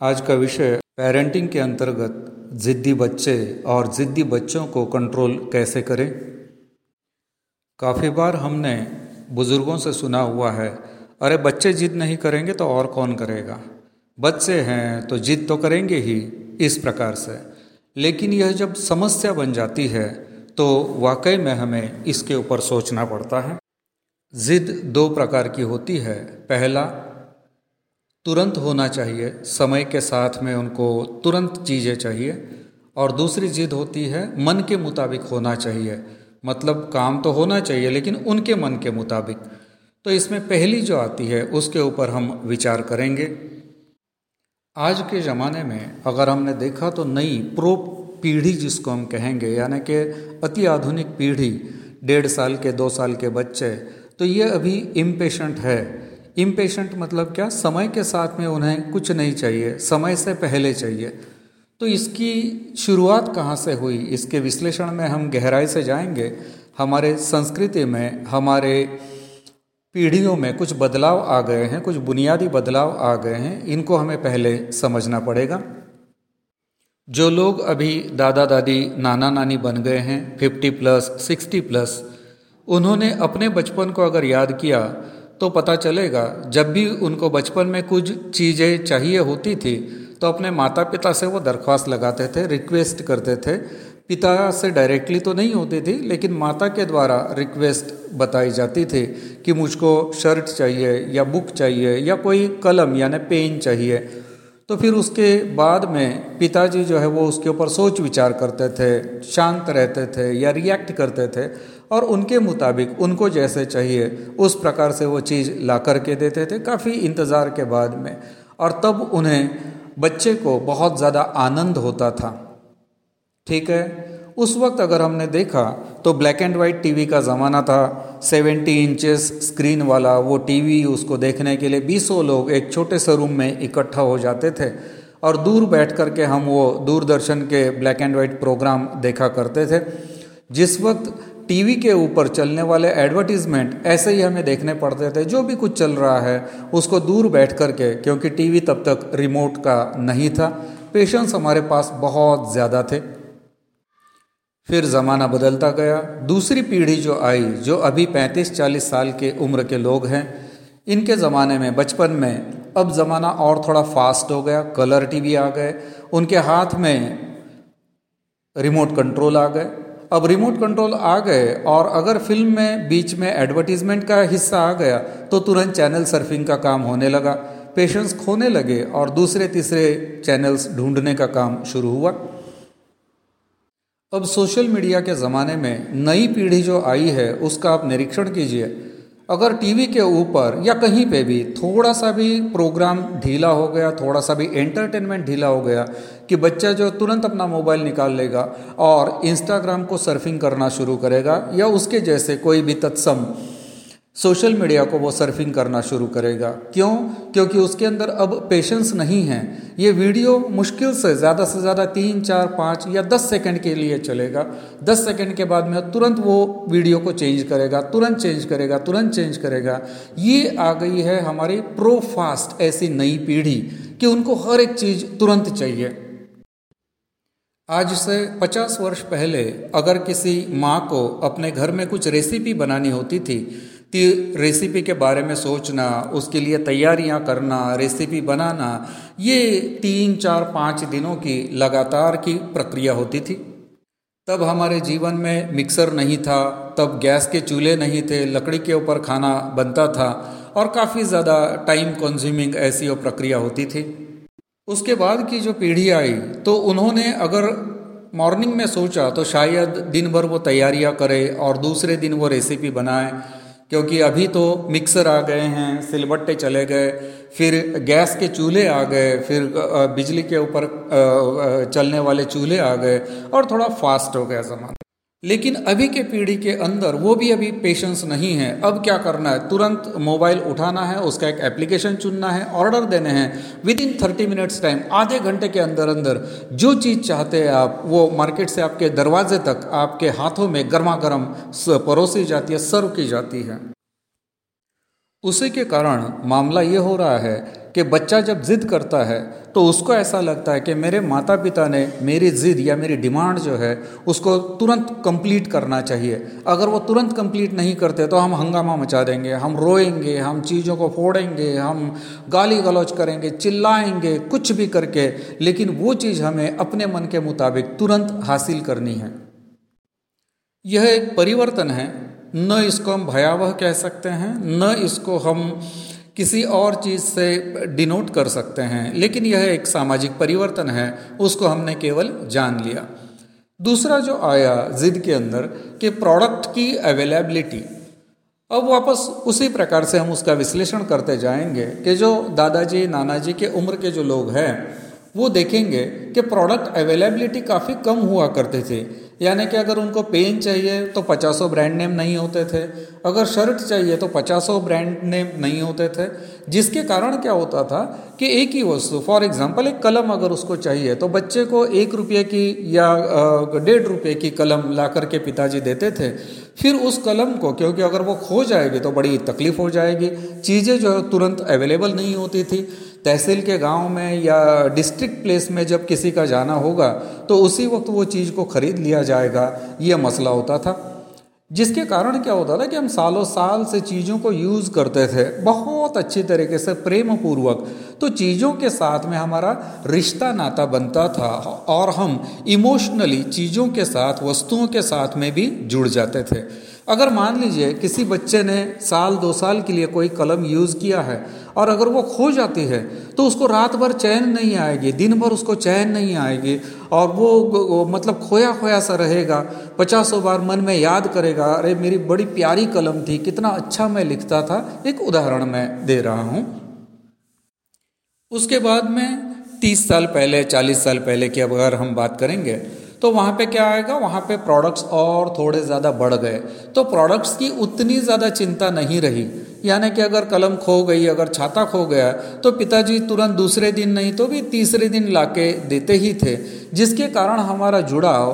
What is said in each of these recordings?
आज का विषय पेरेंटिंग के अंतर्गत ज़िद्दी बच्चे और ज़िद्दी बच्चों को कंट्रोल कैसे करें? काफ़ी बार हमने बुज़ुर्गों से सुना हुआ है, अरे बच्चे जिद नहीं करेंगे तो और कौन करेगा? बच्चे हैं तो जिद तो करेंगे ही, इस प्रकार से। लेकिन यह जब समस्या बन जाती है तो वाकई में हमें इसके ऊपर सोचना पड़ता है। ज़िद दो प्रकार की होती है। पहला तुरंत होना चाहिए। समय के साथ में उनको तुरंत चीज़ें चाहिए। और दूसरी जिद होती है, मन के मुताबिक होना चाहिए। मतलब काम तो होना चाहिए, लेकिन उनके मन के मुताबिक। तो इसमें पहली जो आती है, उसके ऊपर हम विचार करेंगे। आज के ज़माने में अगर हमने देखा तो नई प्रो पीढ़ी जिसको हम कहेंगे, यानी कि अति आधुनिक पीढ़ी, डेढ़ साल के, दो साल के बच्चे तो ये अभी इम्पेशेंट है। इम्पेशेंट मतलब क्या? समय के साथ में उन्हें कुछ नहीं चाहिए, समय से पहले चाहिए। तो इसकी शुरुआत कहाँ से हुई? इसके विश्लेषण में हम गहराई से जाएँगे। हमारे संस्कृति में, हमारे पीढ़ियों में कुछ बदलाव आ गए हैं, कुछ बुनियादी बदलाव आ गए हैं। इनको हमें पहले समझना पड़ेगा। जो लोग अभी दादा दादी, नाना नानी बन गए हैं, फिफ्टी प्लस, सिक्सटी प्लस, उन्होंने अपने बचपन को अगर याद किया तो पता चलेगा, जब भी उनको बचपन में कुछ चीज़ें चाहिए होती थी तो अपने माता पिता से वो दरख्वास्त लगाते थे रिक्वेस्ट करते थे। पिता से डायरेक्टली तो नहीं होती थी, लेकिन माता के द्वारा रिक्वेस्ट बताई जाती थी कि मुझको शर्ट चाहिए, या बुक चाहिए, या कोई कलम, यानी पेन चाहिए। तो फिर उसके बाद में पिताजी जो है वो उसके ऊपर सोच विचार करते थे, शांत रहते थे, या रिएक्ट करते थे। और उनके मुताबिक, उनको जैसे चाहिए, उस प्रकार से वो चीज़ ला कर के देते थे, काफ़ी इंतज़ार के बाद में। और तब उन्हें बच्चे को बहुत ज़्यादा आनंद होता था। ठीक है? उस वक्त अगर हमने देखा तो ब्लैक एंड वाइट टीवी का ज़माना था। 70 इंचेस स्क्रीन वाला, वो टीवी उसको देखने के लिए बीसों लोग एक छोटे से रूम में इकट्ठा हो जाते थे। और दूर बैठ कर के हम वो दूरदर्शन के ब्लैक एंड वाइट प्रोग्राम देखा करते थे। जिस वक्त टीवी के ऊपर चलने वाले एडवर्टीज़मेंट ऐसे ही हमें देखने पड़ते थे, जो भी कुछ चल रहा है, उसको दूर बैठ कर के क्योंकि टीवी तब तक रिमोट का नहीं था। पेशेंस हमारे पास बहुत ज़्यादा थे। फिर ज़माना बदलता गया। दूसरी पीढ़ी जो आई, जो अभी 35-40 साल के उम्र के लोग हैं, इनके ज़माने में, बचपन में, अब ज़माना और थोड़ा फास्ट हो गया कलर टीवी आ गए, उनके हाथ में रिमोट कंट्रोल आ गए। अब रिमोट कंट्रोल आ गए और अगर फ़िल्म में बीच में एडवर्टीजमेंट का हिस्सा आ गया तो तुरंत चैनल सर्फिंग का काम होने लगा। पेशेंस खोने लगे और दूसरे तीसरे चैनल्स ढूँढने का काम शुरू हुआ। अब सोशल मीडिया के ज़माने में नई पीढ़ी जो आई है, उसका आप निरीक्षण कीजिए। अगर टीवी के ऊपर या कहीं पे भी थोड़ा सा भी प्रोग्राम ढीला हो गया, थोड़ा सा भी एंटरटेनमेंट ढीला हो गया कि बच्चा जो तुरंत अपना मोबाइल निकाल लेगा और इंस्टाग्राम को सर्फिंग करना शुरू करेगा या उसके जैसे कोई भी तत्सम सोशल मीडिया को वो सर्फिंग करना शुरू करेगा। क्यों? क्योंकि उसके अंदर अब पेशेंस नहीं है। ये वीडियो मुश्किल से ज़्यादा से ज़्यादा तीन, चार, पाँच या दस सेकंड के लिए चलेगा। दस सेकंड के बाद में तुरंत वो वीडियो को चेंज करेगा, तुरंत चेंज करेगा, तुरंत चेंज करेगा। ये आ गई है हमारी प्रो फास्ट ऐसी नई पीढ़ी कि उनको हर एक चीज़ तुरंत चाहिए। आज से 50 वर्ष पहले अगर किसी माँ को अपने घर में कुछ रेसिपी बनानी होती थी रेसिपी के बारे में सोचना, उसके लिए तैयारियाँ करना रेसिपी बनाना, ये तीन, चार, पाँच दिनों की लगातार की प्रक्रिया होती थी। तब हमारे जीवन में मिक्सर नहीं था, तब गैस के चूल्हे नहीं थे, लकड़ी के ऊपर खाना बनता था और काफ़ी ज़्यादा टाइम कंज्यूमिंग ऐसी वो प्रक्रिया होती थी। उसके बाद की जो पीढ़ी आई तो उन्होंने अगर मॉर्निंग में सोचा तो शायद दिन भर वो तैयारियाँ करे और दूसरे दिन वो रेसिपी बनाए। क्योंकि अभी तो मिक्सर आ गए हैं, सिलबट्टे चले गए, फिर गैस के चूल्हे आ गए, फिर बिजली के ऊपर चलने वाले चूल्हे आ गए और थोड़ा फास्ट हो गया ज़माना। लेकिन अभी के पीढ़ी के अंदर वो भी अभी पेशेंस नहीं है। अब क्या करना है? तुरंत मोबाइल उठाना है, उसका एक एप्लीकेशन चुनना है ऑर्डर देने हैं। Within thirty minutes time आधे घंटे के अंदर अंदर जो चीज़ चाहते हैं आप, वो मार्केट से आपके दरवाजे तक, आपके हाथों में गर्मा गर्म परोसी जाती है सर्व की जाती है। उसी के कारण मामला ये हो रहा है कि बच्चा जब जिद करता है तो उसको ऐसा लगता है कि मेरे माता पिता ने मेरी जिद या मेरी डिमांड जो है, उसको तुरंत कंप्लीट करना चाहिए। अगर वो तुरंत कंप्लीट नहीं करते तो हम हंगामा मचा देंगे, हम रोएँगे, हम चीज़ों को फोड़ेंगे, हम गाली गलौज करेंगे, चिल्लाएँगे, कुछ भी करके, लेकिन वो चीज़ हमें अपने मन के मुताबिक तुरंत हासिल करनी है। यह एक परिवर्तन है। न इसको हम भयावह कह सकते हैं, न इसको हम किसी और चीज़ से डिनोट कर सकते हैं, लेकिन यह एक सामाजिक परिवर्तन है, उसको हमने केवल जान लिया। दूसरा जो आया जिद के अंदर कि प्रोडक्ट की अवेलेबिलिटी अब वापस उसी प्रकार से हम उसका विश्लेषण करते जाएँगे कि जो दादाजी, नानाजी के उम्र के जो लोग हैं वो देखेंगे कि प्रोडक्ट अवेलेबिलिटी काफ़ी कम हुआ करते थे। यानी कि अगर उनको पेन चाहिए तो पचासों ब्रांड नेम नहीं होते थे। अगर शर्ट चाहिए तो पचासों ब्रांड नेम नहीं होते थे। जिसके कारण क्या होता था कि एक ही वस्तु फॉर एग्जांपल एक कलम अगर उसको चाहिए तो बच्चे को एक रुपये की या डेढ़ रुपये की कलम ला करके पिताजी देते थे। फिर उस कलम को, क्योंकि अगर वो खो जाएगी तो बड़ी तकलीफ़ हो जाएगी। चीज़ें जो है, तुरंत अवेलेबल नहीं होती थी। तहसील के गाँव में या डिस्ट्रिक्ट प्लेस में जब किसी का जाना होगा तो उसी वक्त वो चीज़ को खरीद लिया जाएगा। ये मसला होता था। जिसके कारण क्या होता था कि हम सालों साल से चीज़ों को यूज़ करते थे, बहुत अच्छी तरीके से प्रेम पूर्वक तो चीज़ों के साथ में हमारा रिश्ता नाता बनता था और हम इमोशनली चीज़ों के साथ, वस्तुओं के साथ में भी जुड़ जाते थे। अगर मान लीजिए किसी बच्चे ने साल दो साल के लिए कोई कलम यूज़ किया है और अगर वो खो जाती है तो उसको रात भर चैन नहीं आएगी दिन भर उसको चैन नहीं आएगी और वो, वो मतलब खोया खोया सा रहेगा पचासों बार मन में याद करेगा अरे मेरी बड़ी प्यारी कलम थी कितना अच्छा मैं लिखता था। एक उदाहरण मैं दे रहा हूँ। उसके बाद में तीस साल पहले चालीस साल पहले की अगर हम बात करेंगे तो वहाँ पे क्या आएगा? वहाँ पे प्रोडक्ट्स और थोड़े ज़्यादा बढ़ गए। तो प्रोडक्ट्स की उतनी ज़्यादा चिंता नहीं रही। यानी कि अगर कलम खो गई, अगर छाता खो गया तो पिताजी तुरंत दूसरे दिन नहीं तो भी तीसरे दिन लाके देते ही थे। जिसके कारण हमारा जुड़ाव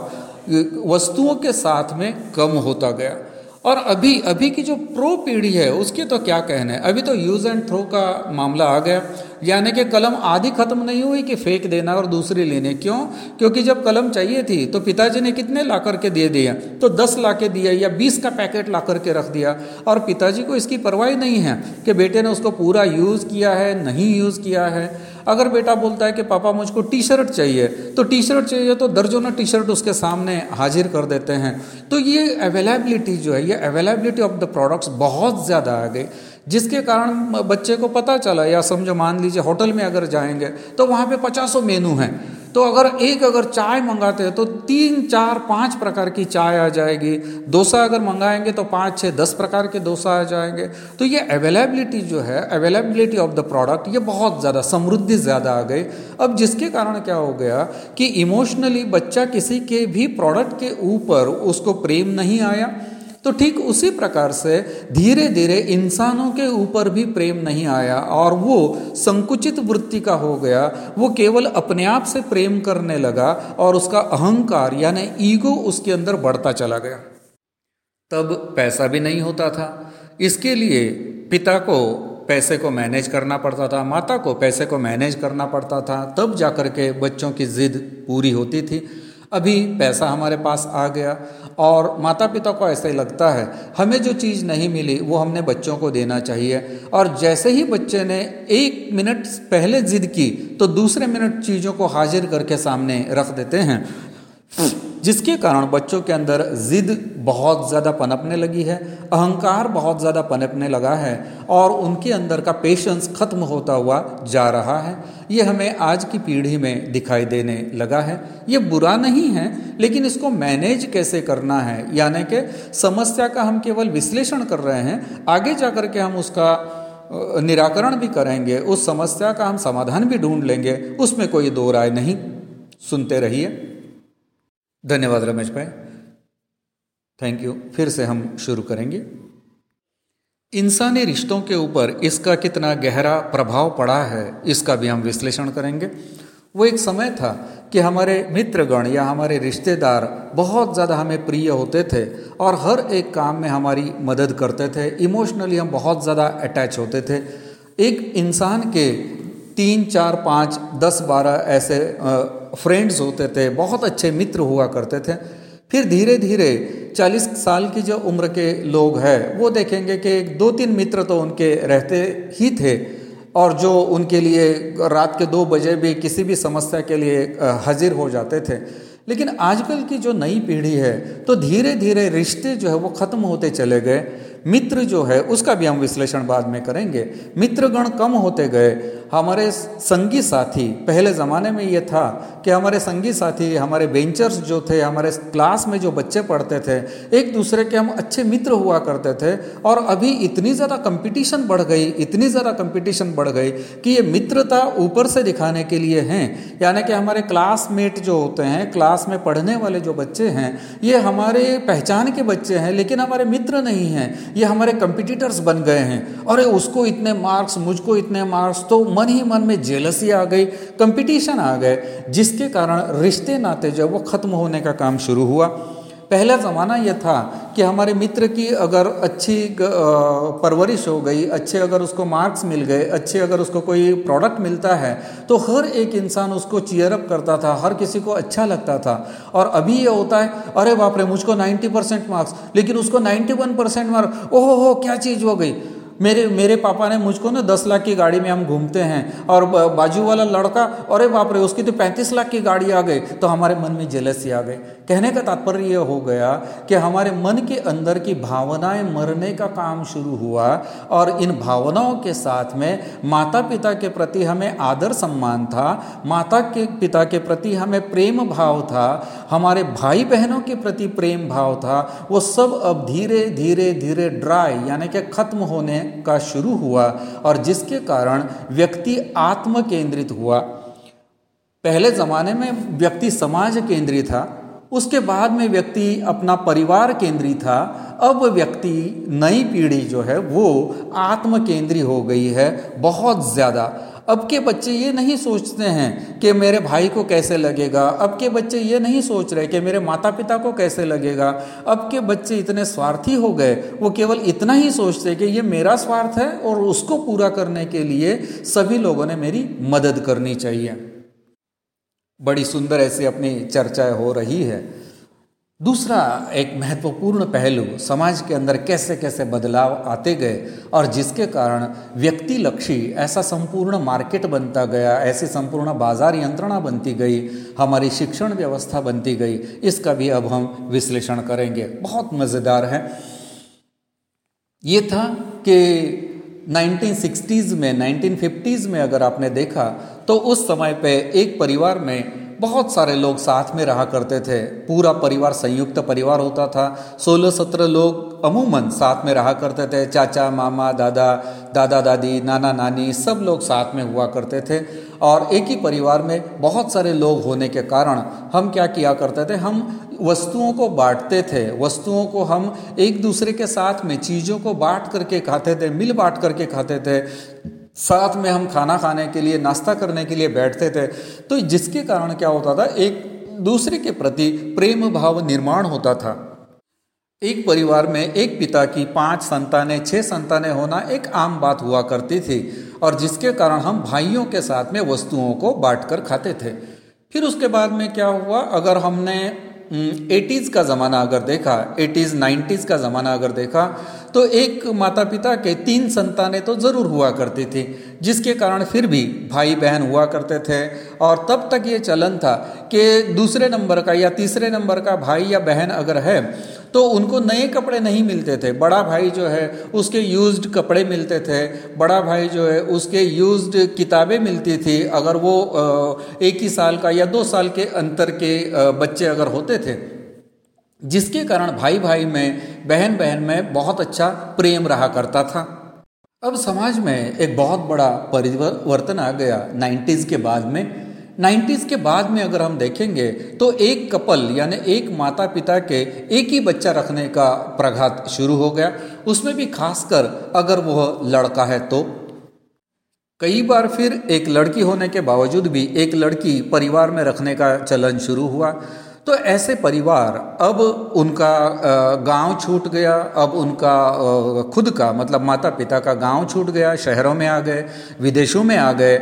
वस्तुओं के साथ में कम होता गया। और अभी अभी की जो प्रो पीढ़ी है, उसके तो क्या कहना है? अभी तो यूज़ एंड थ्रो का मामला आ गया। यानी कि कलम आधी खत्म नहीं हुई कि फेंक देना और दूसरी लेने। क्यों? क्योंकि जब कलम चाहिए थी तो पिताजी ने कितने ला करके दे दिया तो दस ला के दिया या बीस का पैकेट ला करके रख दिया। और पिताजी को इसकी परवाही नहीं है कि बेटे ने उसको पूरा यूज़ किया है, नहीं यूज़ किया है। अगर बेटा बोलता है कि पापा मुझको टी शर्ट चाहिए तो टी शर्ट चाहिए तो दर्जों टी शर्ट उसके सामने हाजिर कर देते हैं। तो ये अवेलेबिलिटी जो है, ये अवेलेबिलिटी ऑफ़ द प्रोडक्ट्स बहुत ज़्यादा आ गई। जिसके कारण बच्चे को पता चला, या समझो मान लीजिए होटल में अगर जाएँगे तो वहाँ पे पचासों मेनू हैं। तो अगर एक अगर चाय मंगाते हैं तो तीन, चार, पाँच प्रकार की चाय आ जाएगी। डोसा अगर मंगाएँगे तो पाँच छः दस प्रकार के डोसा आ जाएँगे। तो ये अवेलेबिलिटी जो है अवेलेबिलिटी ऑफ़ द प्रोडक्ट ये बहुत ज़्यादा, समृद्धि ज़्यादा आ गई। अब जिसके कारण क्या हो गया कि इमोशनली बच्चा किसी के भी प्रोडक्ट के ऊपर उसको प्रेम नहीं आया तो ठीक उसी प्रकार से धीरे धीरे इंसानों के ऊपर भी प्रेम नहीं आया और वो संकुचित वृत्ति का हो गया। वो केवल अपने आप से प्रेम करने लगा और उसका अहंकार यानी ईगो उसके अंदर बढ़ता चला गया। तब पैसा भी नहीं होता था। इसके लिए पिता को पैसे को मैनेज करना पड़ता था, माता को पैसे को मैनेज करना पड़ता था। तब जाकर के बच्चों की जिद पूरी होती थी। अभी पैसा हमारे पास आ गया और माता पिता को ऐसा ही लगता है, हमें जो चीज़ नहीं मिली, वो हमने बच्चों को देना चाहिए। और जैसे ही बच्चे ने एक मिनट पहले जिद की तो दूसरे मिनट चीज़ों को हाजिर करके सामने रख देते हैं। जिसके कारण बच्चों के अंदर जिद बहुत ज़्यादा पनपने लगी है, अहंकार बहुत ज़्यादा पनपने लगा है और उनके अंदर का पेशेंस खत्म होता हुआ जा रहा है। ये हमें आज की पीढ़ी में दिखाई देने लगा है। ये बुरा नहीं है, लेकिन इसको मैनेज कैसे करना है? यानी कि समस्या का हम केवल विश्लेषण कर रहे हैं, आगे जा कर के हम उसका निराकरण भी करेंगे, उस समस्या का हम समाधान भी ढूंढ लेंगे, उसमें कोई दो राय नहीं। सुनते रहिए। धन्यवाद रमेश भाई। थैंक यू फिर से हम शुरू करेंगे। इंसानी रिश्तों के ऊपर इसका कितना गहरा प्रभाव पड़ा है, इसका भी हम विश्लेषण करेंगे। वो एक समय था कि हमारे मित्रगण या हमारे रिश्तेदार बहुत ज़्यादा हमें प्रिय होते थे और हर एक काम में हमारी मदद करते थे। इमोशनली हम बहुत ज़्यादा अटैच होते थे। एक इंसान के तीन, चार, पाँच, दस, बारह ऐसे फ्रेंड्स होते थे, बहुत अच्छे मित्र हुआ करते थे। फिर धीरे धीरे चालीस साल की जो उम्र के लोग हैं, वो देखेंगे कि एक दो तीन मित्र तो उनके रहते ही थे। और जो उनके लिए रात के दो बजे भी किसी भी समस्या के लिए हाजिर हो जाते थे। लेकिन आजकल की जो नई पीढ़ी है तो धीरे धीरे रिश्ते जो है वो ख़त्म होते चले गए। मित्र जो है, उसका भी हम विश्लेषण बाद में करेंगे। मित्रगण कम होते गए। हमारे संगी साथी, पहले ज़माने में ये था कि हमारे संगी साथी, हमारे बेंचर्स जो थे, हमारे क्लास में जो बच्चे पढ़ते थे, एक दूसरे के हम अच्छे मित्र हुआ करते थे और अभी इतनी ज़्यादा कंपटीशन बढ़ गई, इतनी ज़्यादा कंपटीशन बढ़ गई कि ये मित्रता ऊपर से दिखाने के लिए हैं। यानी कि हमारे क्लासमेट जो होते हैं क्लास में पढ़ने वाले जो बच्चे हैं, ये हमारे पहचान के बच्चे हैं, लेकिन हमारे मित्र नहीं हैं। ये हमारे कंपिटिटर्स बन गए हैं। अरे, उसको इतने मार्क्स मुझको इतने मार्क्स तो मन ही मन में जेलसी आ गई कंपटीशन आ गए, जिसके कारण रिश्ते नाते जो वो ख़त्म होने का काम शुरू हुआ। पहला ज़माना यह था कि हमारे मित्र की अगर अच्छी परवरिश हो गई, अच्छे अगर उसको मार्क्स मिल गए, अच्छे अगर उसको कोई प्रोडक्ट मिलता है तो हर एक इंसान उसको चीयरअप करता था, हर किसी को अच्छा लगता था। और अभी यह होता है, अरे बाप रे, मुझको 90 परसेंट मार्क्स लेकिन उसको 91 परसेंट मार्क्स ओहो हो, क्या चीज़ हो गई? मेरे मेरे पापा ने मुझको ना दस लाख की गाड़ी में हम घूमते हैं और बाजू वाला लड़का, अरे बाप रे, उसकी तो पैंतीस लाख की गाड़ी आ गई तो हमारे मन में जेलसी आ गई। कहने का तात्पर्य यह हो गया कि हमारे मन के अंदर की भावनाएँ मरने का काम शुरू हुआ और इन भावनाओं के साथ में माता पिता के प्रति हमें आदर सम्मान था, माता के पिता के प्रति हमें प्रेम भाव था, हमारे भाई बहनों के प्रति प्रेम भाव था, वो सब अब धीरे धीरे धीरे ड्राई यानी कि खत्म होने का शुरू हुआ और जिसके कारण व्यक्ति आत्म केंद्रित हुआ। पहले ज़माने में व्यक्ति समाज केंद्रित था, उसके बाद में व्यक्ति अपना परिवार केंद्रित था, अब व्यक्ति नई पीढ़ी जो है वो आत्म केंद्रीय हो गई है बहुत ज़्यादा। अब के बच्चे ये नहीं सोचते हैं कि मेरे भाई को कैसे लगेगा। अब के बच्चे ये नहीं सोच रहे कि मेरे माता पिता को कैसे लगेगा। अब के बच्चे इतने स्वार्थी हो गए, वो केवल इतना ही सोचते कि ये मेरा स्वार्थ है और उसको पूरा करने के लिए सभी लोगों ने मेरी मदद करनी चाहिए। बड़ी सुंदर ऐसी अपनी चर्चाएँ हो रही है। दूसरा एक महत्वपूर्ण पहलू, समाज के अंदर कैसे कैसे बदलाव आते गए और जिसके कारण व्यक्ति लक्षी ऐसा संपूर्ण मार्केट बनता गया, ऐसी संपूर्ण बाज़ार यंत्रणा बनती गई, हमारी शिक्षण व्यवस्था बनती गई, इसका भी अब हम विश्लेषण करेंगे। बहुत मज़ेदार है। ये था कि 1960s में 1950s में अगर आपने देखा तो उस समय पे एक परिवार में बहुत सारे लोग साथ में रहा करते थे। पूरा परिवार, संयुक्त परिवार होता था। सोलह सत्रह लोग अमूमन साथ में रहा करते थे। चाचा, मामा, दादा दादा, दादी, नाना, नानी सब लोग साथ में हुआ करते थे। और एक ही परिवार में बहुत सारे लोग होने के कारण हम क्या किया करते थे? हम वस्तुओं को बांटते थे। वस्तुओं को हम एक दूसरे के साथ में चीज़ों को बांट करके खाते थे, मिल बांट करके खाते थे। साथ में हम खाना खाने के लिए, नाश्ता करने के लिए बैठते थे। तो जिसके कारण क्या होता था, एक दूसरे के प्रति प्रेम भाव निर्माण होता था। एक परिवार में एक पिता की पाँच संतानें, छह संतानें होना एक आम बात हुआ करती थी और जिसके कारण हम भाइयों के साथ में वस्तुओं को बांटकर खाते थे। फिर उसके बाद में क्या हुआ, अगर हमने एटीज़ का ज़माना अगर देखा, एटीज़ नाइन्टीज़ का ज़माना अगर देखा तो एक माता पिता के तीन संतानें तो ज़रूर हुआ करती थी, जिसके कारण फिर भी भाई बहन हुआ करते थे। और तब तक ये चलन था कि दूसरे नंबर का या तीसरे नंबर का भाई या बहन अगर है तो उनको नए कपड़े नहीं मिलते थे। बड़ा भाई जो है, उसके यूज्ड कपड़े मिलते थे। बड़ा भाई जो है, उसके यूज्ड किताबें मिलती थी। अगर वो एक ही साल का या दो साल के अंतर के बच्चे अगर होते थे जिसके कारण भाई भाई में बहन बहन में बहुत अच्छा प्रेम रहा करता था। अब समाज में एक बहुत बड़ा परिवर्तन आ गया 90s के बाद में। 90s के बाद में अगर हम देखेंगे तो एक कपल यानी एक माता पिता के एक ही बच्चा रखने का प्रघात शुरू हो गया। उसमें भी खासकर अगर वह लड़का है तो। कई बार फिर एक लड़की होने के बावजूद भी एक लड़की परिवार में रखने का चलन शुरू हुआ। तो ऐसे परिवार अब उनका गाँव छूट गया, अब उनका खुद का मतलब माता पिता का गाँव छूट गया, शहरों में आ गए, विदेशों में आ गए,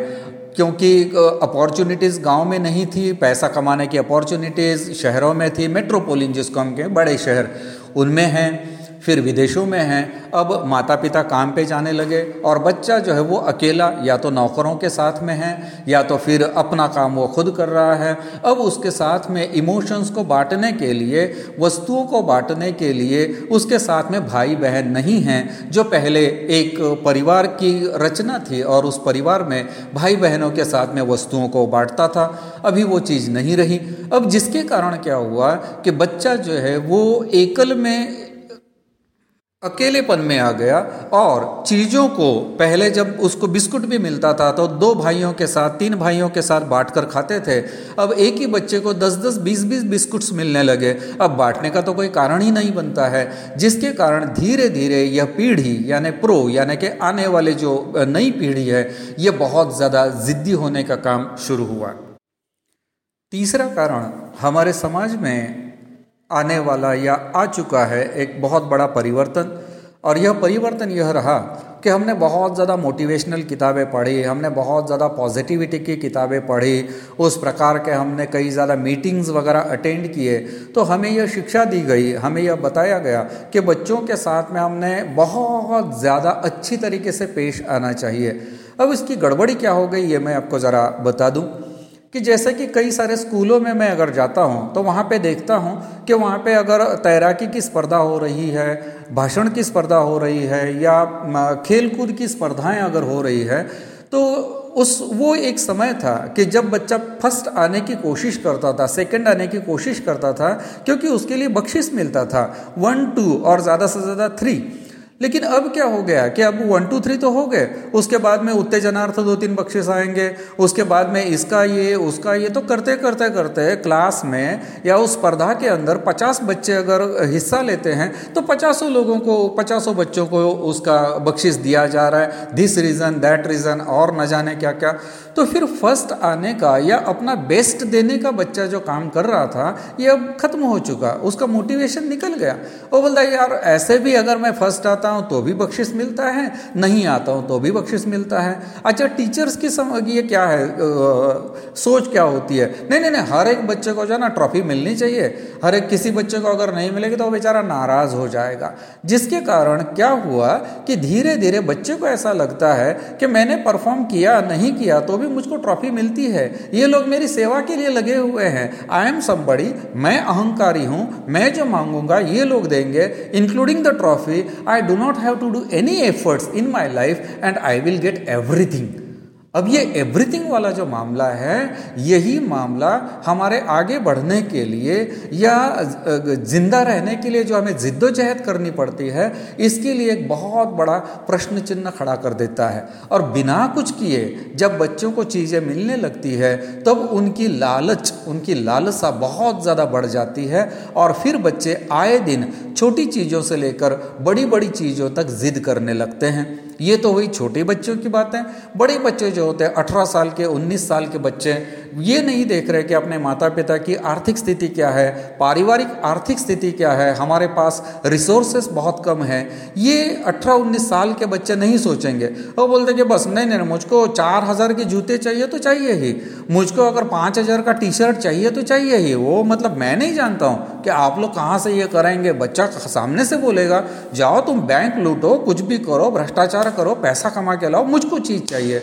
क्योंकि अपॉर्चुनिटीज़ गाँव में नहीं थी, पैसा कमाने की अपॉर्चुनिटीज़ शहरों में थी, मेट्रोपोलिन जिसको हम कहें, बड़े शहर उनमें हैं। फिर विदेशों में हैं। अब माता पिता काम पे जाने लगे और बच्चा जो है वो अकेला या तो नौकरों के साथ में है या तो फिर अपना काम वो खुद कर रहा है। अब उसके साथ में इमोशंस को बांटने के लिए, वस्तुओं को बांटने के लिए उसके साथ में भाई बहन नहीं हैं, जो पहले एक परिवार की रचना थी और उस परिवार में भाई बहनों के साथ में वस्तुओं को बांटता था। अभी वो चीज़ नहीं रही। अब जिसके कारण क्या हुआ कि बच्चा जो है वो एकल में अकेलेपन में आ गया और चीज़ों को पहले जब उसको बिस्कुट भी मिलता था तो दो भाइयों के साथ, तीन भाइयों के साथ बांट कर खाते थे। अब एक ही बच्चे को दस दस बीस बीस बिस्कुट्स मिलने लगे। अब बांटने का तो कोई कारण ही नहीं बनता है, जिसके कारण धीरे धीरे यह पीढ़ी, यानी प्रो, यानी कि आने वाले जो नई पीढ़ी है, ये बहुत ज़्यादा ज़िद्दी होने का काम शुरू हुआ। तीसरा कारण हमारे समाज में आने वाला या आ चुका है एक बहुत बड़ा परिवर्तन। और यह परिवर्तन यह रहा कि हमने बहुत ज़्यादा मोटिवेशनल किताबें पढ़ी, हमने बहुत ज़्यादा पॉजिटिविटी की किताबें पढ़ी, उस प्रकार के हमने कई ज़्यादा मीटिंग्स वगैरह अटेंड किए तो हमें यह शिक्षा दी गई, हमें यह बताया गया कि बच्चों के साथ में हमने बहुत ज़्यादा अच्छी तरीके से पेश आना चाहिए। अब इसकी गड़बड़ी क्या हो गई, ये मैं आपको ज़रा बता दूँ। कि जैसे कि कई सारे स्कूलों में मैं अगर जाता हूँ तो वहाँ पे देखता हूँ कि वहाँ पे अगर तैराकी की स्पर्धा हो रही है, भाषण की स्पर्धा हो रही है, या खेल कूद की स्पर्धाएँ अगर हो रही है तो उस, वो एक समय था कि जब बच्चा फ़र्स्ट आने की कोशिश करता था, सेकंड आने की कोशिश करता था, क्योंकि उसके लिए बख्शिश मिलता था। वन, टू और ज़्यादा से ज़्यादा थ्री। लेकिन अब क्या हो गया कि अब वन टू थ्री तो हो गए। उसके बाद में उत्तेजनार्थ दो, तीन बख्शिश आएँगे। उसके बाद में इसका ये, उसका ये तो करते करते करते क्लास में या उस स्पर्धा के अंदर पचास बच्चे अगर हिस्सा लेते हैं तो पचासों लोगों को, पचासों बच्चों को उसका बख्शिश दिया जा रहा है। दिस रीज़न दैट रीज़न और न जाने क्या क्या तो फिर फ़र्स्ट आने का या अपना बेस्ट देने का बच्चा जो काम कर रहा था ये अब खत्म हो चुका। उसका मोटिवेशन निकल गया। वो बोलता है यार ऐसे भी अगर मैं फ़र्स्ट आता हूँ तो भी बख्शिश मिलता है। नहीं आता हूँ तो भी बख्शिश मिलता है। अच्छा टीचर्स की सम ये क्या है? आ, सोच क्या होती है? नहीं नहीं नहीं हर एक बच्चे को जो है ना ट्रॉफी मिलनी चाहिए। हर एक किसी बच्चे को अगर नहीं मिलेगी तो वो बेचारा नाराज़ हो जाएगा। जिसके कारण क्या हुआ कि धीरे धीरे बच्चे को ऐसा लगता है कि मैंने परफॉर्म किया नहीं किया तो भी भी मुझको ट्रॉफी मिलती है। ये लोग मेरी सेवा के लिए लगे हुए हैं। आई एम समबड़ी मैं अहंकारी हूँ, मैं जो मांगूँगा, ये लोग देंगे including the trophy I do not have to do any efforts in my life and I will get everything अब ये एवरीथिंग वाला जो मामला है, यही मामला हमारे आगे बढ़ने के लिए या ज़िंदा रहने के लिए जो हमें जिद्दोजहद करनी पड़ती है, इसके लिए एक बहुत बड़ा प्रश्न चिन्ह खड़ा कर देता है। और बिना कुछ किए जब बच्चों को चीज़ें मिलने लगती है, तब उनकी लालच, उनकी लालसा बहुत ज़्यादा बढ़ जाती है और फिर बच्चे आए दिन छोटी चीज़ों से लेकर बड़ी बड़ी चीज़ों तक जिद करने लगते हैं। ये तो हुई छोटे बच्चों की बातें। बड़े बच्चे जो होते हैं, अठारह साल के, उन्नीस साल के बच्चे, ये नहीं देख रहे कि अपने माता पिता की आर्थिक स्थिति क्या है, पारिवारिक आर्थिक स्थिति क्या है, हमारे पास रिसोर्सेस बहुत कम है। ये अठारह, उन्नीस साल के बच्चे नहीं सोचेंगे। वो बोलते कि बस, नहीं नहीं, मुझको चार हज़ार के जूते चाहिए तो चाहिए ही। मुझको अगर पाँच हज़ार का टी शर्ट चाहिए तो चाहिए ही। वो मतलब मैं नहीं जानता हूँ कि आप लोग कहाँ से ये करेंगे बच्चा सामने से बोलेगा, जाओ तुम बैंक लूटो, कुछ भी करो, भ्रष्टाचार करो, पैसा कमा के लाओ, मुझको चीज़ चाहिए।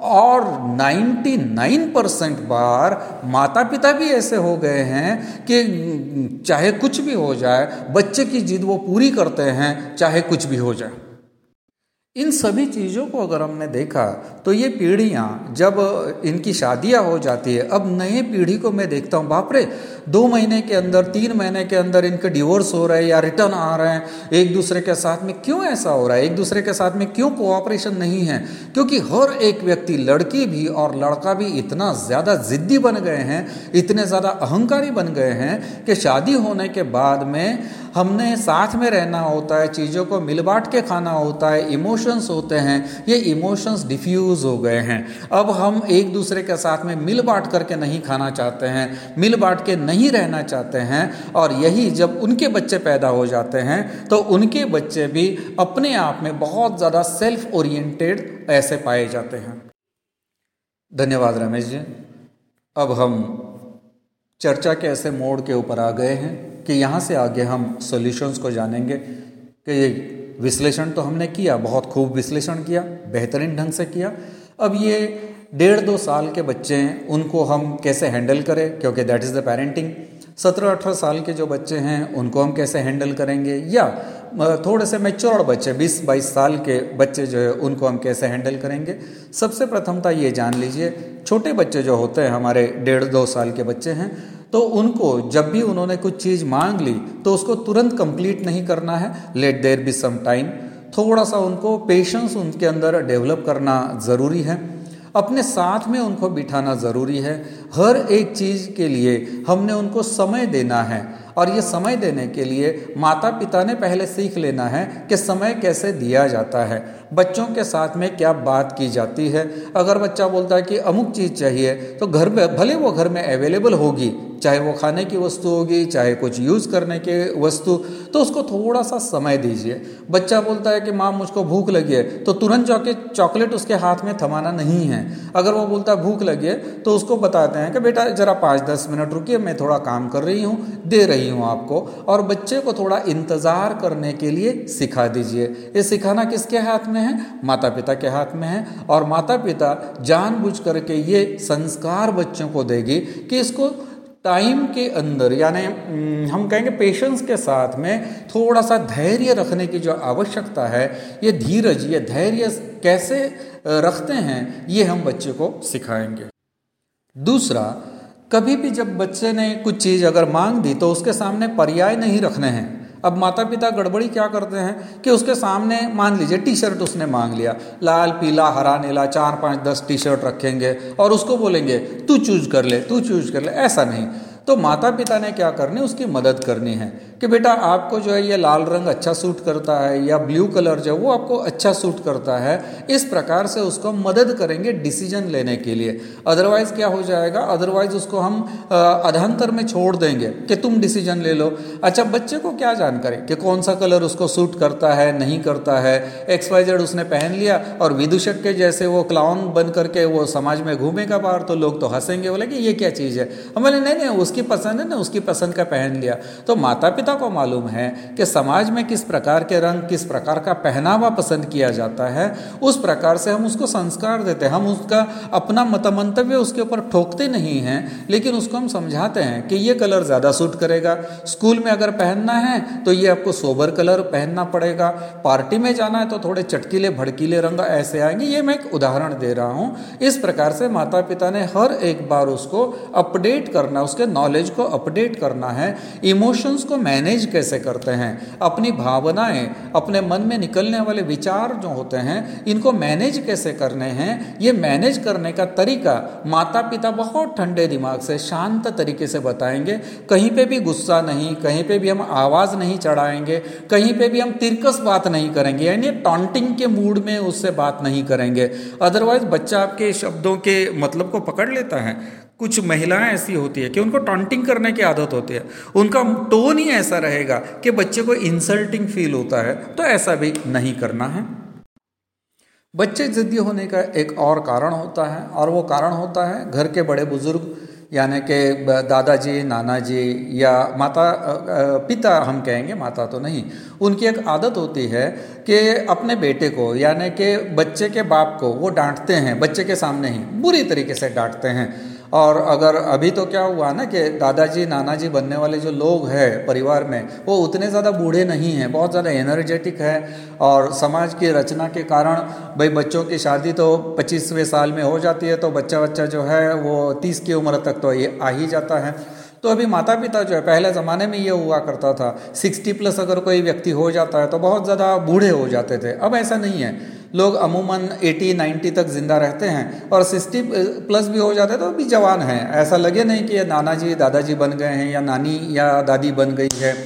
और 99 परसेंट बार माता पिता भी ऐसे हो गए हैं कि चाहे कुछ भी हो जाए, बच्चे की जिद वो पूरी करते हैं, चाहे कुछ भी हो जाए। इन सभी चीज़ों को अगर हमने देखा तो ये पीढ़ियाँ जब इनकी शादियाँ हो जाती है, अब नए पीढ़ी को मैं देखता हूँ, बापरे, दो महीने के अंदर, तीन महीने के अंदर इनके डिवोर्स हो रहे हैं या रिटर्न आ रहे हैं एक दूसरे के साथ में, क्यों ऐसा हो रहा है? एक दूसरे के साथ में क्यों कोऑपरेशन नहीं है? क्योंकि हर एक व्यक्ति, लड़की भी और लड़का भी इतना ज़्यादा ज़िद्दी बन गए हैं, इतने ज़्यादा अहंकारी बन गए हैं कि शादी होने के बाद में हमने साथ में रहना होता है, चीज़ों को मिल बांट के खाना होता है इमोशंस होते हैं, ये इमोशंस डिफ्यूज़ हो गए हैं। अब हम एक दूसरे के साथ में मिल बांट करके नहीं खाना चाहते हैं मिल बांट के नहीं रहना चाहते हैं, और यही जब उनके बच्चे पैदा हो जाते हैं तो उनके बच्चे भी अपने आप में बहुत ज़्यादा सेल्फ ओरिएंटेड ऐसे पाए जाते हैं। धन्यवाद रमेश जी। अब हम चर्चा के ऐसे मोड के ऊपर आ गए हैं। कि यहाँ से आगे हम सॉल्यूशंस को जानेंगे कि ये विश्लेषण तो हमने किया, बहुत खूब विश्लेषण किया, बेहतरीन ढंग से किया। अब ये डेढ़ दो साल के बच्चे हैं, उनको हम कैसे हैंडल करें? क्योंकि दैट इज़ द पेरेंटिंग सत्रह अठारह साल के जो बच्चे हैं, उनको हम कैसे हैंडल करेंगे? या थोड़े से मेच्योर बच्चे, बीस बाईस साल के बच्चे जो है, उनको हम कैसे हैंडल करेंगे? सबसे प्रथमता ये जान लीजिए, छोटे बच्चे जो होते हैं, हमारे डेढ़ दो साल के बच्चे हैं तो उनको, जब भी उन्होंने कुछ चीज़ मांग ली तो उसको तुरंत कंप्लीट नहीं करना है। Let there be some time थोड़ा सा उनको पेशेंस उनके अंदर डेवलप करना ज़रूरी है। अपने साथ में उनको बिठाना ज़रूरी है। हर एक चीज़ के लिए हमने उनको समय देना है। और ये समय देने के लिए माता पिता ने पहले सीख लेना है कि समय कैसे दिया जाता है। बच्चों के साथ में क्या बात की जाती है? अगर बच्चा बोलता है कि अमुक चीज़ चाहिए तो घर में, भले वो घर में अवेलेबल होगी, चाहे वो खाने की वस्तु होगी, चाहे कुछ यूज़ करने की वस्तु तो उसको थोड़ा सा समय दीजिए। बच्चा बोलता है कि, माँ, मुझको भूख लगी है। तो तुरंत जाके चॉकलेट उसके हाथ में थमाना नहीं है। अगर वो बोलता है, भूख लगी है तो उसको बताते हैं कि, बेटा, ज़रा पाँच दस मिनट रुकिए, मैं थोड़ा काम कर रही हूँ, दे रही हूँ आपको। और बच्चे को थोड़ा इंतज़ार करने के लिए सिखा दीजिए। ये सिखाना किसके हाथ में है माता पिता के हाथ में है और माता पिता जानबूझ करके ये संस्कार बच्चों को देगी कि इसको टाइम के अंदर, यानी हम कहेंगे पेशेंस के साथ में थोड़ा सा धैर्य रखने की जो आवश्यकता है, ये धीरज, ये धैर्य कैसे रखते हैं, ये हम बच्चे को सिखाएँगे। दूसरा, कभी भी जब बच्चे ने कुछ चीज़ अगर मांग दी तो उसके सामने पर्याय नहीं रखने हैं। अब माता पिता गड़बड़ी क्या करते हैं कि उसके सामने मान लीजिए टी शर्ट उसने मांग लिया। लाल, पीला, हरा, नीला, चार, पाँच, दस टी शर्ट रखेंगे और उसको बोलेंगे, तू चूज़ कर ले, तू चूज़ कर ले। ऐसा नहीं। तो माता पिता ने क्या करनी, उसकी मदद करनी है। कि बेटा आपको जो है ये लाल रंग अच्छा सूट करता है या ब्लू कलर जो है वो आपको अच्छा सूट करता है, इस प्रकार से उसको मदद करेंगे डिसीज़न लेने के लिए। अदरवाइज़ क्या हो जाएगा? अदरवाइज़ उसको हम अधांतर में छोड़ देंगे कि तुम डिसीज़न ले लो। अच्छा बच्चे को क्या जानकारी? कि कौन सा कलर उसको सूट करता है, नहीं करता है? एक्स वाई जेड उसने पहन लिया और विदूषक के जैसे वो क्लाउन बन करके वो समाज में घूमेगा बाहर तो लोग तो हंसेंगे बोले कि ये क्या चीज़ है? हम बोले, नहीं नहीं, उसकी पसंद है ना, उसकी पसंद का पहन लिया। तो माता पिता पिता को मालूम है कि समाज में किस प्रकार के रंग, किस प्रकार का पहनावा पसंद किया जाता है, उस प्रकार से हम उसको संस्कार देते हैं। हम उसका अपना मत मंतव्य उसके ऊपर ठोकते नहीं हैं, लेकिन उसको हम समझाते हैं कि ये कलर ज़्यादा सूट करेगा। स्कूल में अगर पहनना है तो ये आपको सोबर कलर पहनना पड़ेगा। पार्टी में जाना है तो थोड़े चटकीले, भड़कीले रंग ऐसे आएँगे। ये मैं एक उदाहरण दे रहा हूँ। इस प्रकार से माता पिता ने हर एक बार उसको अपडेट करना, उसके नॉलेज को अपडेट करना है। इमोशंस को मैनेज मैनेज कैसे करते हैं? अपनी भावनाएँ, अपने मन में निकलने वाले विचार जो होते हैं, इनको मैनेज कैसे करने हैं? ये मैनेज करने का तरीका माता पिता बहुत ठंडे दिमाग से शांत तरीके से बताएँगे। कहीं पे भी गुस्सा नहीं, कहीं पे भी हम आवाज़ नहीं चढ़ाएँगे, कहीं पे भी हम तिरकस बात नहीं करेंगे, यानी टॉन्टिंग के मूड में उससे बात नहीं करेंगे। अदरवाइज़ बच्चा आपके शब्दों के मतलब को पकड़ लेता है। कुछ महिलाएँ ऐसी होती है कि उनको टॉन्टिंग करने की आदत होती है। उनका टोन ही ऐसा रहेगा कि बच्चे को इंसल्टिंग फील होता है तो ऐसा भी नहीं करना है। बच्चे जिद्दी होने का एक और कारण होता है, और वो कारण होता है घर के बड़े बुज़ुर्ग, यानी कि दादाजी नाना जी या माता पिता हम कहेंगे, माता तो नहीं। उनकी एक आदत होती है कि अपने बेटे को, यानी कि बच्चे के बाप को वो डांटते हैं, बच्चे के सामने ही बुरी तरीके से डांटते हैं। और अगर अभी तो क्या हुआ ना कि दादाजी नाना जी बनने वाले जो लोग हैं परिवार में, वो उतने ज़्यादा बूढ़े नहीं हैं, बहुत ज़्यादा एनर्जेटिक है और समाज की रचना के कारण भाई बच्चों की शादी तो पच्चीसवें साल में हो जाती है तो बच्चा बच्चा जो है वो तीस की उम्र तक तो ये आ ही जाता है। तो अभी माता पिता जो है, पहले ज़माने में ये हुआ करता था, सिक्सटी प्लस अगर कोई व्यक्ति हो जाता है तो बहुत ज़्यादा बूढ़े हो जाते थे, अब ऐसा नहीं है। लोग अमूमन 80 90 तक ज़िंदा रहते हैं और 60 प्लस भी हो जाते हैं तो अभी जवान हैं। ऐसा लगे नहीं कि ये नाना जी दादाजी बन गए हैं या नानी या दादी बन गई है।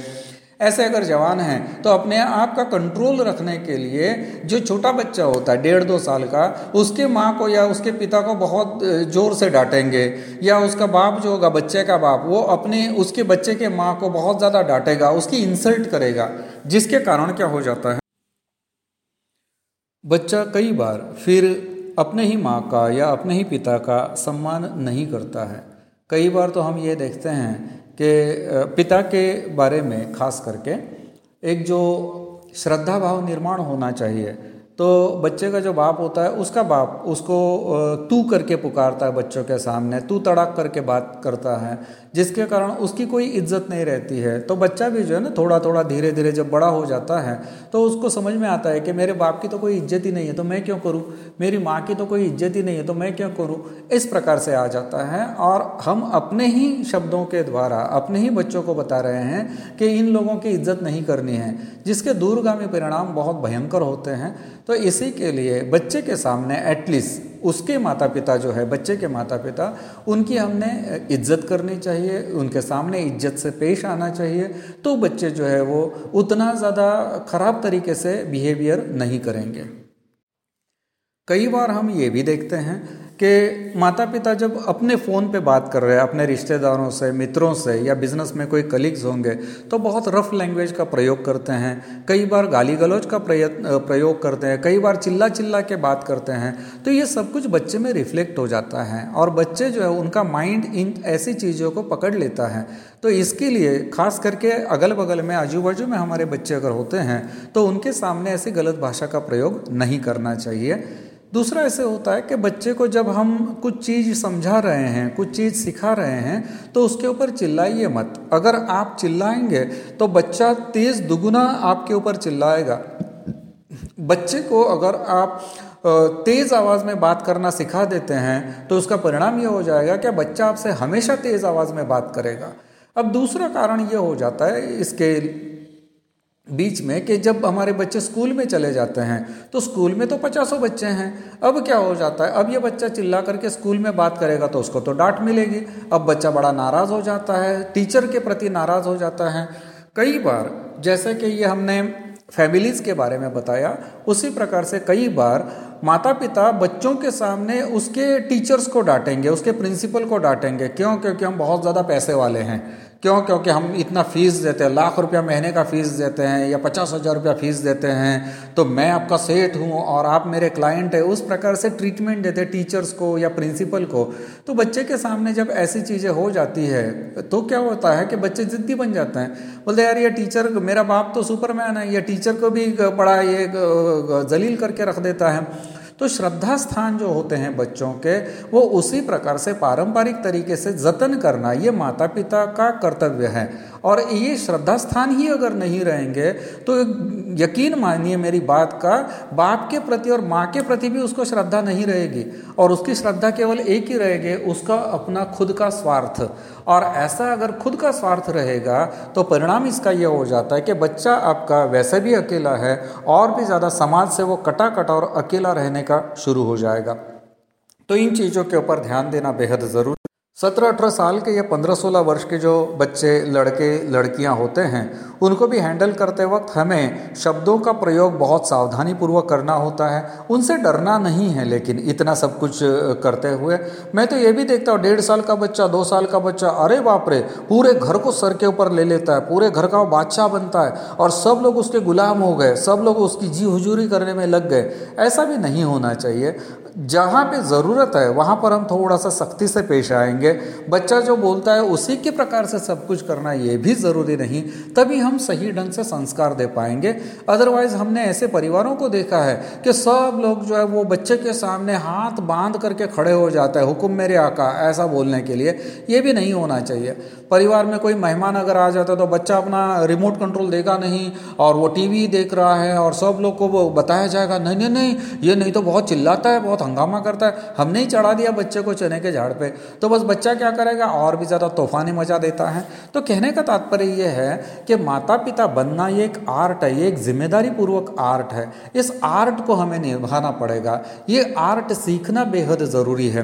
ऐसे अगर जवान हैं तो अपने आप का कंट्रोल रखने के लिए जो छोटा बच्चा होता है, डेढ़ दो साल का, उसके माँ को या उसके पिता को बहुत ज़ोर से डांटेंगे। या उसका बाप जो होगा, बच्चे का बाप, वो अपने, उसके बच्चे के माँ को बहुत ज़्यादा डांटेगा, उसकी इंसल्ट करेगा, जिसके कारण क्या हो जाता है? बच्चा कई बार फिर अपने ही माँ का या अपने ही पिता का सम्मान नहीं करता है। कई बार तो हम ये देखते हैं कि पिता के बारे में खास करके एक जो श्रद्धा भाव निर्माण होना चाहिए तो बच्चे का जो बाप होता है, उसका बाप उसको तू करके पुकारता है बच्चों के सामने, तू तड़ाक करके बात करता है, जिसके कारण उसकी कोई इज़्ज़त नहीं रहती है। तो बच्चा भी जो है ना थोड़ा थोड़ा धीरे धीरे जब बड़ा हो जाता है तो उसको समझ में आता है कि मेरे बाप की तो कोई इज़्ज़त ही नहीं है तो मैं क्यों करूँ? मेरी माँ की तो कोई इज़्ज़त ही नहीं है तो मैं क्यों करूँ? इस प्रकार से आ जाता है, और हम अपने ही शब्दों के द्वारा, अपने ही बच्चों को बता रहे हैं कि इन लोगों की इज़्ज़त नहीं करनी है, जिसके दूरगामी परिणाम बहुत भयंकर होते हैं। तो इसी के लिए बच्चे के सामने एटलीस्ट उसके माता पिता जो है, बच्चे के माता पिता उनकी हमने इज़्ज़त करनी चाहिए, उनके सामने इज़्ज़त से पेश आना चाहिए तो बच्चे जो है वो उतना ज़्यादा खराब तरीके से बिहेवियर नहीं करेंगे। कई बार हम ये भी देखते हैं कि माता पिता जब अपने फ़ोन पे बात कर रहे हैं, अपने रिश्तेदारों से, मित्रों से या बिज़नेस में कोई कलीग्स होंगे तो बहुत रफ लैंग्वेज का प्रयोग करते हैं। कई बार गाली गलौज का प्रयोग करते हैं, कई बार चिल्ला चिल्ला के बात करते हैं। तो ये सब कुछ बच्चे में रिफ्लेक्ट हो जाता है और बच्चे जो है, उनका माइंड इन ऐसी चीज़ों को पकड़ लेता है। तो इसके लिए खास करके अगल बगल में आजू बाजू में हमारे बच्चे अगर होते हैं तो उनके सामने ऐसी गलत भाषा का प्रयोग नहीं करना चाहिए। दूसरा ऐसे होता है कि बच्चे को जब हम कुछ चीज़ समझा रहे हैं, कुछ चीज़ सिखा रहे हैं तो उसके ऊपर चिल्लाइए मत। अगर आप चिल्लाएँगे तो बच्चा तेज़ दुगुना आपके ऊपर चिल्लाएगा। बच्चे को अगर आप तेज़ आवाज़ में बात करना सिखा देते हैं तो उसका परिणाम ये हो जाएगा कि बच्चा आपसे हमेशा तेज़ आवाज़ में बात करेगा। अब दूसरा कारण ये हो जाता है, इसके बीच में कि जब हमारे बच्चे स्कूल में चले जाते हैं तो स्कूल में तो पचासों बच्चे हैं। अब क्या हो जाता है? अब ये बच्चा चिल्ला करके स्कूल में बात करेगा तो उसको तो डांट मिलेगी। अब बच्चा बड़ा नाराज़ हो जाता है, टीचर के प्रति नाराज़ हो जाता है। कई बार, जैसे कि ये हमने फैमिलीज़ के बारे में बताया, उसी प्रकार से कई बार माता पिता बच्चों के सामने उसके टीचर्स को डांटेंगे, उसके प्रिंसिपल को डांटेंगे। क्यों? क्योंकि हम बहुत ज़्यादा पैसे वाले हैं। क्यों? क्योंकि हम इतना फ़ीस देते हैं। लाख रुपया महीने का फ़ीस देते हैं या पचास हज़ार रुपया फ़ीस देते हैं। तो मैं आपका सेठ हूँ और आप मेरे क्लाइंट है। उस प्रकार से ट्रीटमेंट देते हैं टीचर्स को या प्रिंसिपल को। तो बच्चे के सामने जब ऐसी चीज़ें हो जाती है तो क्या होता है कि बच्चे ज़िद्दी बन जाते हैं। बोलते यार, ये टीचर मेरा बाप तो सुपरमैन है। ये टीचर को भी बड़ा ये जलील करके रख देता है। तो श्रद्धा स्थान जो होते हैं बच्चों के, वो उसी प्रकार से पारंपरिक तरीके से जतन करना ये माता पिता का कर्तव्य है। और ये श्रद्धा स्थान ही अगर नहीं रहेंगे तो यकीन मानिए मेरी बात का, बाप के प्रति और माँ के प्रति भी उसको श्रद्धा नहीं रहेगी। और उसकी श्रद्धा केवल एक ही रहेगी, उसका अपना खुद का स्वार्थ। और ऐसा अगर खुद का स्वार्थ रहेगा तो परिणाम इसका यह हो जाता है कि बच्चा आपका वैसे भी अकेला है, और भी ज़्यादा समाज से वो कटा कटा और अकेला रहने का शुरू हो जाएगा। तो इन चीज़ों के ऊपर ध्यान देना बेहद ज़रूरी सत्रह अठारह साल के या पंद्रह सोलह वर्ष के जो बच्चे, लड़के, लड़कियाँ होते हैं, उनको भी हैंडल करते वक्त हमें शब्दों का प्रयोग बहुत सावधानी पूर्वक करना होता है। उनसे डरना नहीं है, लेकिन इतना सब कुछ करते हुए। मैं तो ये भी देखता हूँ, डेढ़ साल का बच्चा, दो साल का बच्चा, अरे बाप रे, पूरे घर को सर के ऊपर ले लेता है, पूरे घर का बादशाह बनता है, और सब लोग उसके गुलाम हो गए, सब लोग उसकी जी हजूरी करने में लग गए। ऐसा भी नहीं होना चाहिए। जहाँ पे ज़रूरत है, वहाँ पर हम थोड़ा सा सख्ती से पेश आएँगे। बच्चा जो बोलता है, उसी के प्रकार से सब कुछ करना ये भी ज़रूरी नहीं, तभी हम सही ढंग से संस्कार दे पाएँगे। अदरवाइज़ हमने ऐसे परिवारों को देखा है कि सब लोग जो है, वो बच्चे के सामने हाथ बाँध करके खड़े हो जाते हैं, हुक्म मेरे आका, ऐसा बोलने के लिए। ये भी नहीं होना चाहिए। परिवार में कोई मेहमान अगर आ जाता है तो बच्चा अपना रिमोट कंट्रोल देगा नहीं और वो टीवी देख रहा है और सब लोग को वो बताया जाएगा, नहीं नहीं नहीं, ये नहीं तो बहुत चिल्लाता है, बहुत हंगामा करता है, हमने ही चढ़ा दिया बच्चे को चने के झाड़ पे। तो बस बच्चा क्या करेगा, और भी ज़्यादा तूफानी मज़ा देता है। तो कहने का तात्पर्य ये है कि माता पिता बनना ये एक आर्ट है, ये एक ज़िम्मेदारी पूर्वक आर्ट है। इस आर्ट को हमें निभाना पड़ेगा। ये आर्ट सीखना बेहद ज़रूरी है।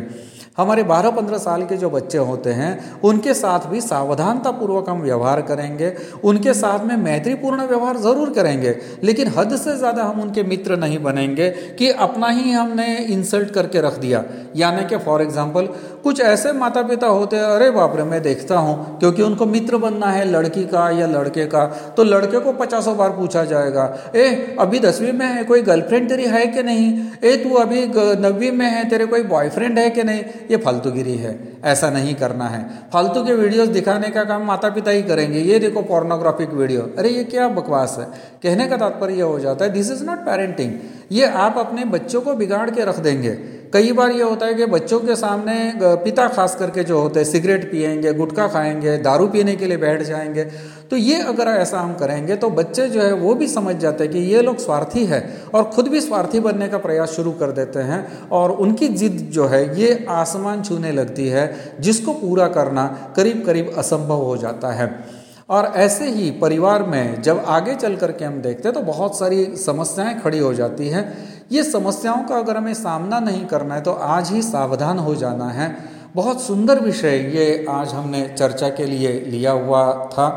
हमारे 12-15 साल के जो बच्चे होते हैं, उनके साथ भी सावधानता पूर्वक हम व्यवहार करेंगे। उनके साथ में मैत्रीपूर्ण व्यवहार ज़रूर करेंगे, लेकिन हद से ज़्यादा हम उनके मित्र नहीं बनेंगे कि अपना ही हमने इंसल्ट करके रख दिया। यानी कि फॉर एग्ज़ाम्पल कुछ ऐसे माता पिता होते हैं, अरे बाप रे, मैं देखता हूँ, क्योंकि उनको मित्र बनना है लड़की का या लड़के का तो लड़के को पचासों बार पूछा जाएगा, ए, अभी दसवीं में है, कोई गर्लफ्रेंड तेरी है कि नहीं? ए, तू अभी नवीं में है, तेरे कोई बॉयफ्रेंड है कि नहीं? ये फालतूगिरी है, ऐसा नहीं करना है। फालतू के वीडियोस दिखाने का काम माता पिता ही करेंगे। ये देखो पोर्नोग्राफिक वीडियो अरे, ये क्या बकवास है? कहने का तात्पर्य हो जाता है दिस इज़ नॉट पेरेंटिंग ये आप अपने बच्चों को बिगाड़ के रख देंगे। कई बार ये होता है कि बच्चों के सामने पिता खास करके जो होते हैं, सिगरेट पियेंगे, गुटखा खाएँगे, दारू पीने के लिए बैठ जाएँगे तो ये अगर ऐसा हम करेंगे तो बच्चे जो है वो भी समझ जाते हैं कि ये लोग स्वार्थी है और खुद भी स्वार्थी बनने का प्रयास शुरू कर देते हैं और उनकी जिद जो है, ये आसमान छूने लगती है, जिसको पूरा करना करीब करीब असंभव हो जाता है। और ऐसे ही परिवार में जब आगे चल करके हम देखते हैं तो बहुत सारी समस्याएँ खड़ी हो जाती हैं ये समस्याओं का अगर हमें सामना नहीं करना है तो आज ही सावधान हो जाना है। बहुत सुंदर विषय ये आज हमने चर्चा के लिए लिया हुआ था।